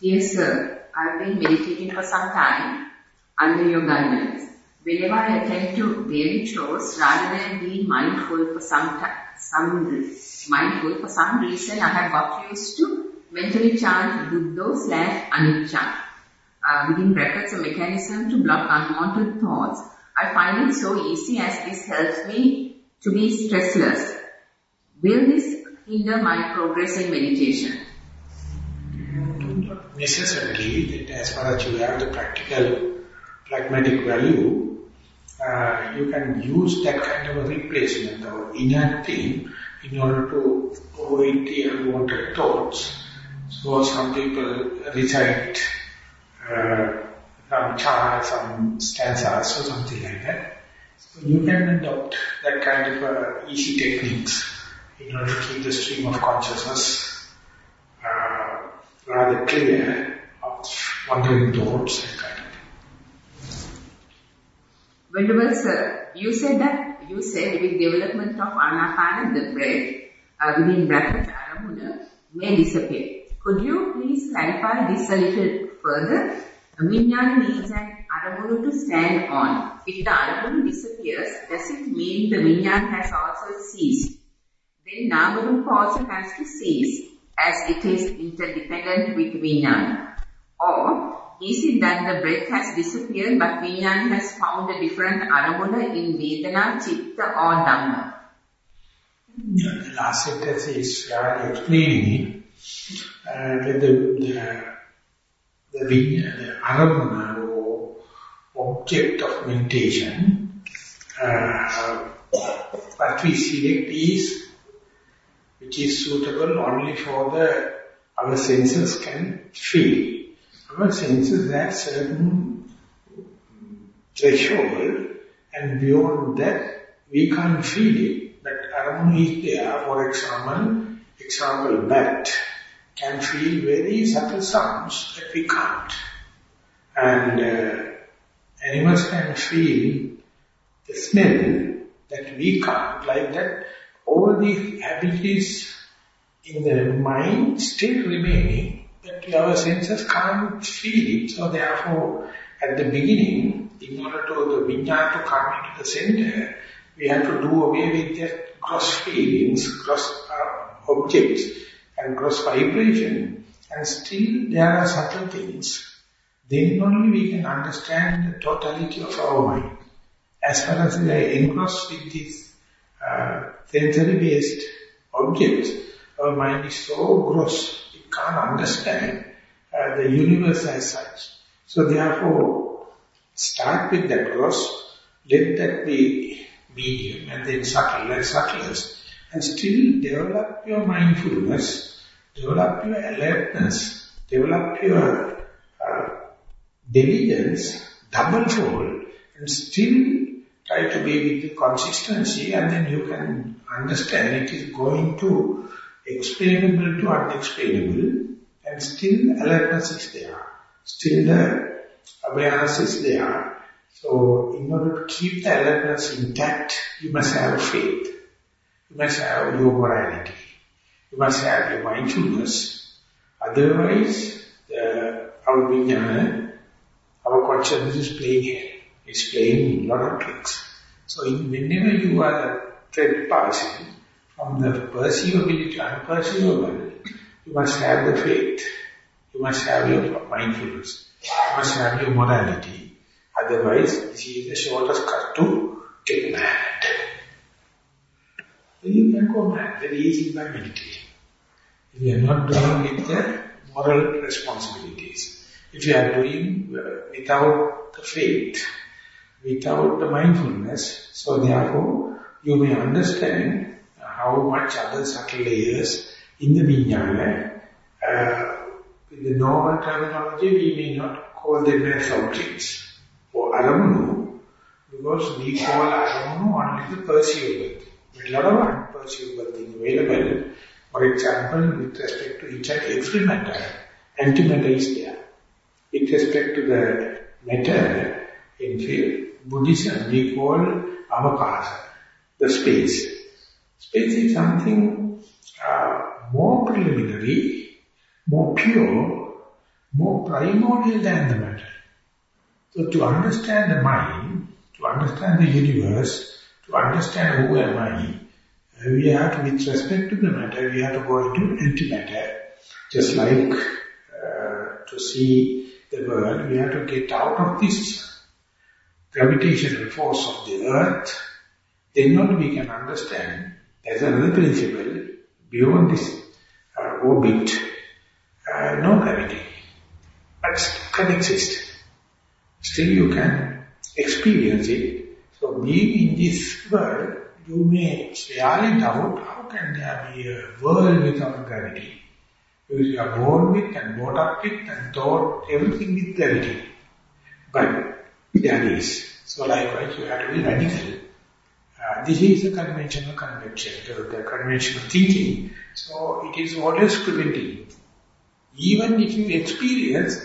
Yes, sir. I've been meditating for some time under your guidance. Whenever I attend to daily chores, rather than being mindful for some some mindful for some reason, I have got used to mentally chant Buddho slash Anicca. Uh, within brackets, a mechanism to block unwanted thoughts. I find it so easy as this helps me to be stressless. Will this hinder my progress in meditation? Necessarily that as far as you have the practical, pragmatic value, uh, you can use that kind of a replacement or inacting in order to avoid the unwanted thoughts. So some people recite uh, some chants, some stanzas or something like that. So you can adopt that kind of uh, easy techniques in order to keep the stream of consciousness rather clear of wandering thoughts and kind of Venerable sir, you said that, you said with development of anapana, the breath, uh, within bracket aramuna, may disappear. Could you please clarify this a little further? Vinyana needs an aramunu to stand on. If the aramunu disappears, does it mean the vinyana has also ceased? then Namarupa also has to cease as it is interdependent with Vijnana. Or is it that the breath has disappeared but Vijnana has found a different Aramuna in Vedana, Chitta or Dhamma? The last sentence is uh, explaining uh, the, the, the, the Aramuna or object of meditation, uh, what we select is which is suitable only for the our senses can feel. Our senses have certain threshold and beyond that we can't feel it. But around is there, for example, example bat can feel very subtle sounds that we can't. And uh, animals can feel the smell that we can't, like that all these abilities in the mind still remaining, but our senses can't feel it. So therefore, at the beginning, in order to the vinyana to come into the center, we have to do away with the gross feelings, gross uh, objects, and gross vibration. And still there are subtle things. Then only we can understand the totality of our mind. As far as we are engrossed with this uh, sensory-based objects, our mind is so gross, it can't understand uh, the universe as such. So therefore, start with that gross, let that be medium and then subtle and subtlest, and still develop your mindfulness, develop your alertness, develop your uh, diligence, double fold, and still try to be with the consistency and then you can understand it is going to explainable to unexplainable and still alertness is there. Still the awareness is there. So in order to keep the alertness intact, you must have faith. You must have your morality. You must have your mindfulness. Otherwise, the, our vijnana, our consciousness is playing is playing a lot of tricks. So in, whenever you are thread passing from the perceivability to unperceivable, you must have the faith. You must have your mindfulness. You must have your morality. Otherwise, this is the shortest cut to get mad. Then you can go mad very easily by meditating. If you are not doing with the moral responsibilities, if you are doing uh, without the faith, without the mindfulness. So therefore, you may understand how much other subtle layers in the vijnana. Uh, with the normal terminology, we may not call them as objects or aramunu, because we call aramunu only the perceivable. But a lot of unperceivable things available. For example, with respect to each and every matter, antimatter is there. With respect to the matter, in field, Buddhism, we call avakasa, the space. Space is something uh, more preliminary, more pure, more primordial than the matter. So to understand the mind, to understand the universe, to understand who am I, uh, we have to, with respect to the matter, we have to go into antimatter. Just like uh, to see the world, we have to get out of this gravitational force of the earth, then only we can understand there's another principle beyond this uh, orbit, uh, no gravity, but can exist. Still you can experience it. So being in this world, you may fairly doubt how can there be a world without gravity. Because you are born with and brought up with and taught everything with gravity. But is. So likewise you have to be radical. Uh, this is a conventional convention, the conventional thinking. So it is always preventing. Even if you experience,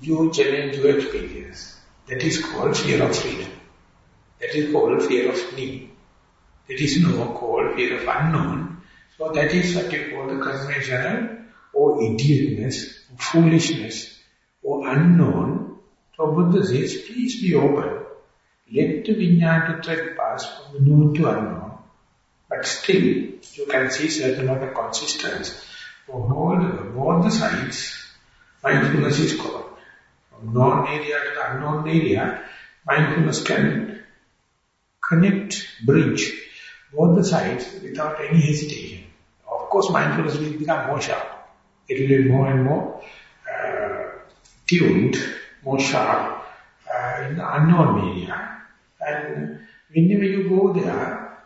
you challenge your experience. That is called fear of freedom. That is called fear of new. That is no called fear of unknown. So that is what you call the conventional or idiotness, or foolishness, or unknown. So Buddha says, please be open. Let the vinyana tread pass from the known to unknown. But still, you can see certain amount of consistency. For all the, both the sides, mindfulness is covered. From known area to the unknown area, mindfulness can connect, bridge both the sides without any hesitation. Of course, mindfulness will become more sharp. It will be more and more uh, tuned, more uh, in the unknown area. And whenever you go there,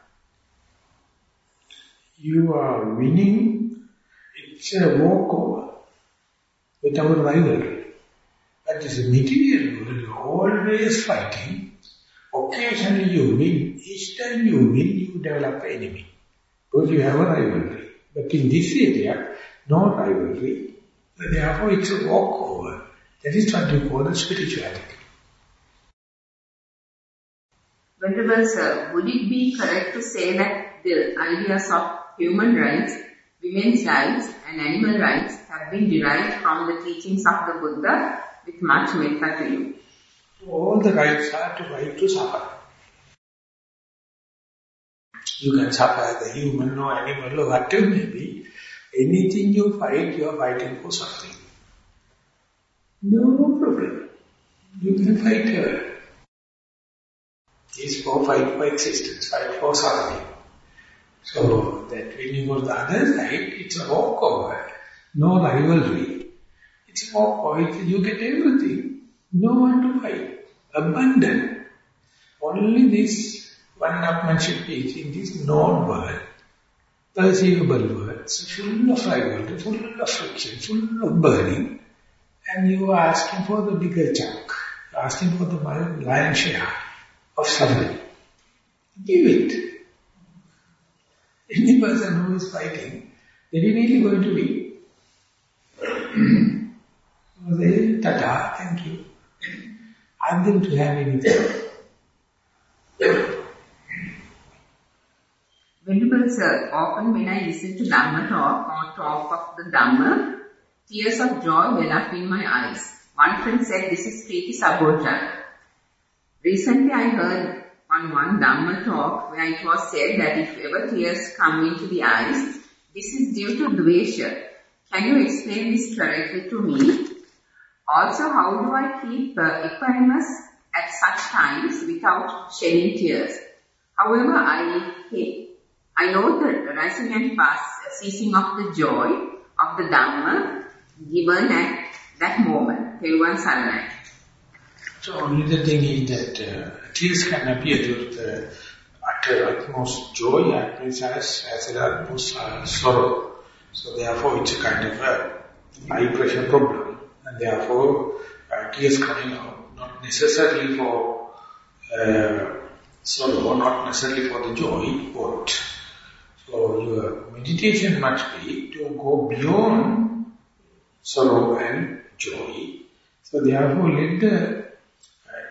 you are winning, it's a walkover without rivalry. But this material world, you're always fighting. Occasionally you win, each time you win, you develop enemy. Because you have a rivalry. But in this area, no rivalry. Therefore, it's a walkover. That is what we call the spirituality. Venerable uh, Sir, would it be correct to say that the ideas of human rights, women's rights and animal rights have been derived from the teachings of the Buddha with much metta to you? All the rights are to right to suffer. You can suffer a human or animal or whatever may be. Anything you fight, you are fighting for something. No problem. You can fight her. It's for fight for existence, fight for survival. So that when you go to the other side, it's a walkover, no rivalry. It's a walkover, you get everything, no one to fight, abundant. Only this one-upmanship is in this known world, perceivable world, full of rivalry, full of friction, full of burning, and you are asking for the bigger chunk, asking for the lion share of suffering. Give it. Any person who is fighting, they are really going to be. they, tata, thank you. Ask them to have anything. Venerable Sir, often when I listen to Dhamma talk or talk of the Dhamma, tears of joy well up in my eyes. One friend said this is Priti Sambojjhanga. Recently I heard on one Dhamma talk where it was said that if ever tears come into the eyes, this is due to Dvesha. Can you explain this correctly to me? Also, how do I keep uh, equanimous at such times without shedding tears? However, I I know the rising and pass, ceasing of the joy of the Dhamma given at that moment. Everyone silent. So only the thing is that uh, tears can appear to the utter utmost joy as well as, as utmost uh, sorrow. So therefore it's a kind of a high pressure problem. And therefore uh, tears coming out, not necessarily for uh, sorrow, not necessarily for the joy, but so your meditation must be to go beyond sorrow and joy. So therefore let the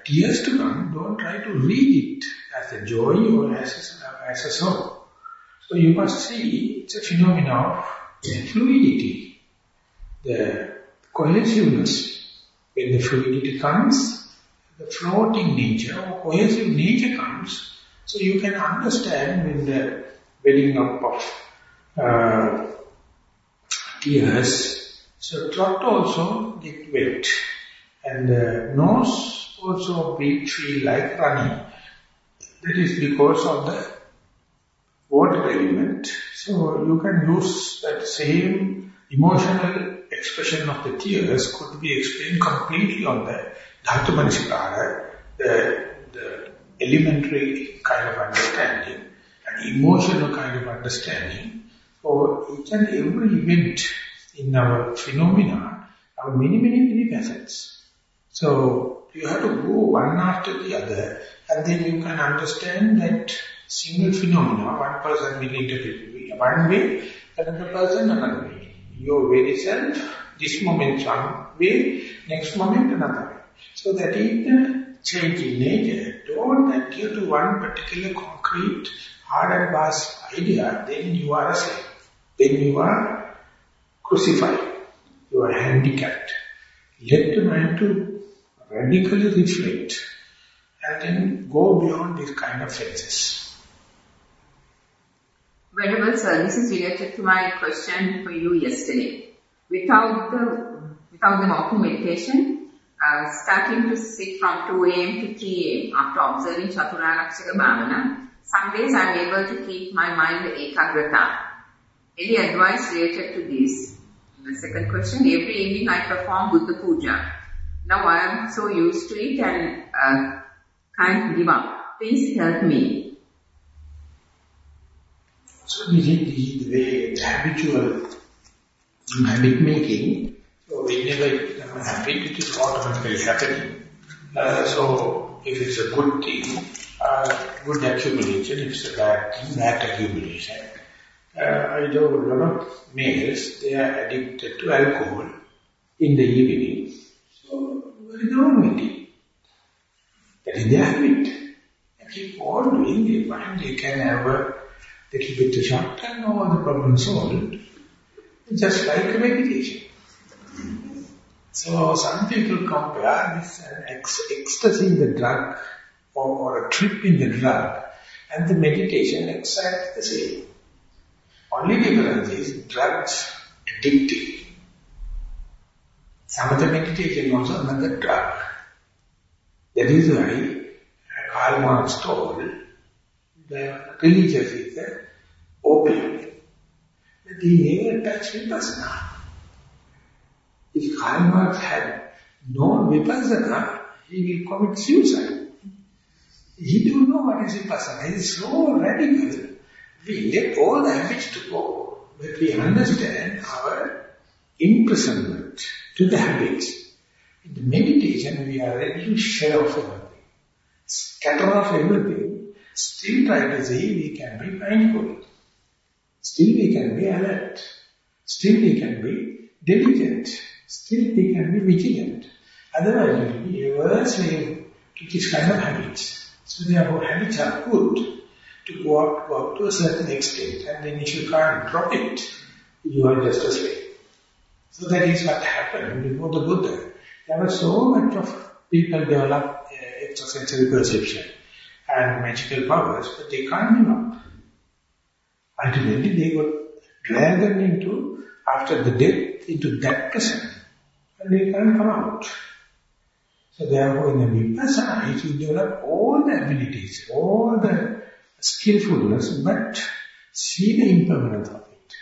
tears to come, don't try to read it as a joy or as a, as a sorrow. So you must see it's a phenomenon of fluidity. The cohesiveness. When the fluidity comes, the floating nature or cohesive nature comes, so you can understand when the welling up of uh, tears, so throat also get wet and the nose also will feel like running. That is because of the water element. So you can use that same emotional expression of the tears could be explained completely on the Dhatu Manasikara, the, the elementary kind of understanding, an emotional kind of understanding. For each and every event in our phenomena have many, many, many facets. So you have to go one after the other and then you can understand that single phenomena, one person will interpret one way, another person another way. Your very self, this moment one way, next moment another way. So that is the change in nature. Don't adhere to one particular concrete, hard and fast idea, then you are a slave. Then you are crucified. You are handicapped. Let the mind to radically reflect and then go beyond these kind of phases. Venerable sir, this is related to my question for you yesterday. Without the without the walking meditation, uh, starting to sit from 2 a.m. to 3 a.m. after observing Chaturarakshaka Bhavana, some days I am able to keep my mind ekagrata. Any advice related to this? The second question, every evening I perform Buddha Puja. Now I am so used to it and uh, can't give up. Please help me. So this is, the the habitual habit making. So whenever you become a habit, it is automatically happening. Uh, so if it's a good thing, uh, good accumulation, if it's a bad thing, bad accumulation. Uh, I know a lot of males, they are addicted to alcohol in the evening. So what is wrong with it? That is their habit. They keep on doing, they find they can have a little bit of short and all the problem solved. Just like a meditation. So some people compare this uh, ecstasy in the drug or, or, a trip in the drug and the meditation exactly the same. Only difference is drugs addictive. The meditation also another drug. That is why Karl Marx told the religious is the opium. But he never touched vipassana. If Karl Marx had known vipassana, he will commit suicide. He don't know what is vipassana. He is so radical. We let all the habits to go, but we understand our imprisonment to the habits. In the meditation, we are ready to share off everything, scatter off everything, still try to say we can be mindful. Still we can be alert. Still we can be diligent. Still we can be vigilant. Otherwise we will be ever slave to this kind of habits. So therefore habits are good to go up, go up to a certain extent. And then if you can't drop it, you are just a slave. So that is what happened before the Buddha. There was so much of people develop uh, extrasensory perception and magical powers, but they can't give up. Ultimately, they got dragged into, after the death, into that present. And they can't come out. So therefore, in the Vipassana, if you develop all the abilities, all the skillfulness, but see the impermanence of it.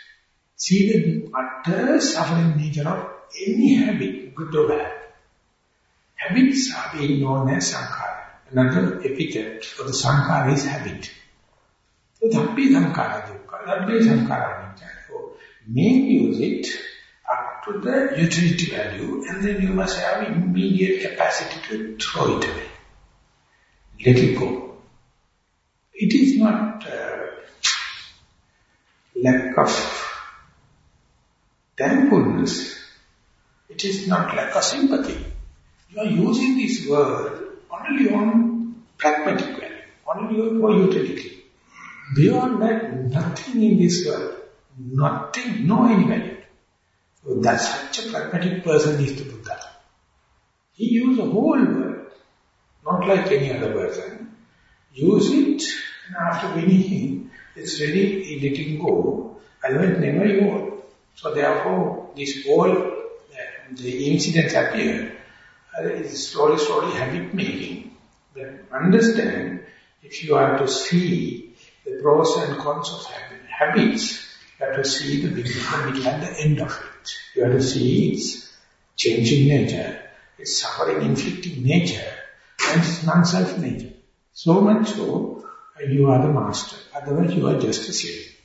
See the utter suffering nature of any habit, good or bad. Habits are being known as sankhara. Another epithet for the sankhara is habit. So dhampi sankhara dukkha, dhampi sankhara anicca. So make use it up to the utility value and then you must have immediate capacity to throw it away. Let it go. It is not uh, lack of thankfulness. It is not lack of sympathy. You are using this word only on pragmatic value, only for utility. Beyond that, nothing in this world, nothing, no any value. So that such a pragmatic person is the Buddha. He used the whole world, not like any other person. Use it, and after finishing, it's ready, letting go, I otherwise never evolve. So therefore, this whole, the incidents appear, uh, is slowly, slowly habit making. But understand, if you are to see the pros and cons of habits, you have to see the beginning, middle and the end of it. You have to see its changing nature, its suffering inflicting nature, and its non-self nature. So much so, you are the master. Otherwise you are just a slave.